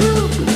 You.